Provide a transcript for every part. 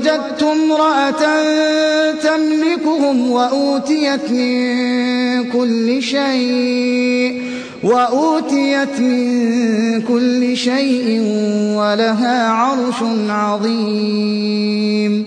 وجدت امرأة تملكهم وأوتيت من كل شيء وأوتيت من كل شيء ولها عرش عظيم.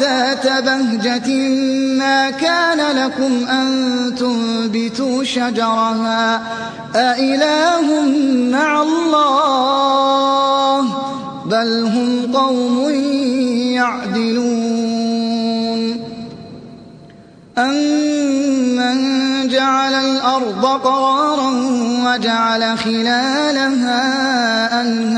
ذات بهجة ما كان لكم أن تنبتوا شجرها. أإله مع الله بل هم قوم يعدلون. أمن جعل الأرض قرارا وجعل خلالها أنهارا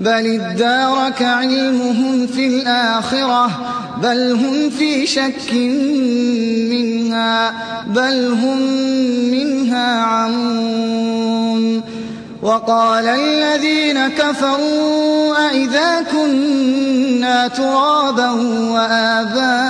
بل ادارك علمهم في الآخرة بل هم في شك منها بل هم منها عمون. وقال الذين كفروا أئذا كنا ترابا وآباؤنا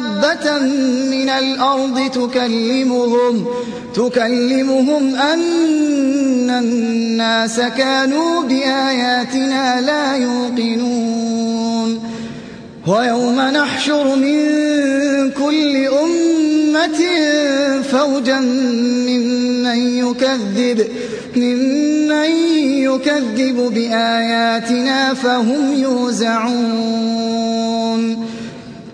دابة من الأرض تكلمهم تكلمهم أن الناس كانوا بآياتنا لا يوقنون. ويوم نحشر من كل أمة فوجا ممن يكذب ممن يكذب بآياتنا فهم يوزعون.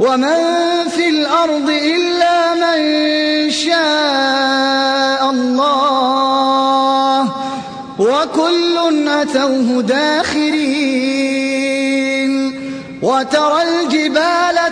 ومن في الأرض إلا من شاء الله وكل أتوه داخرين وترى الجبال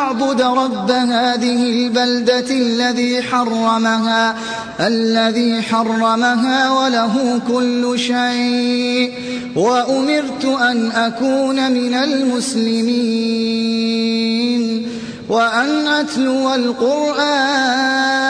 أن أعبد رب هذه البلدة الذي حرمها الذي حرمها وله كل شيء. وأمرت أن أكون من المسلمين وأن أتلو القرآن.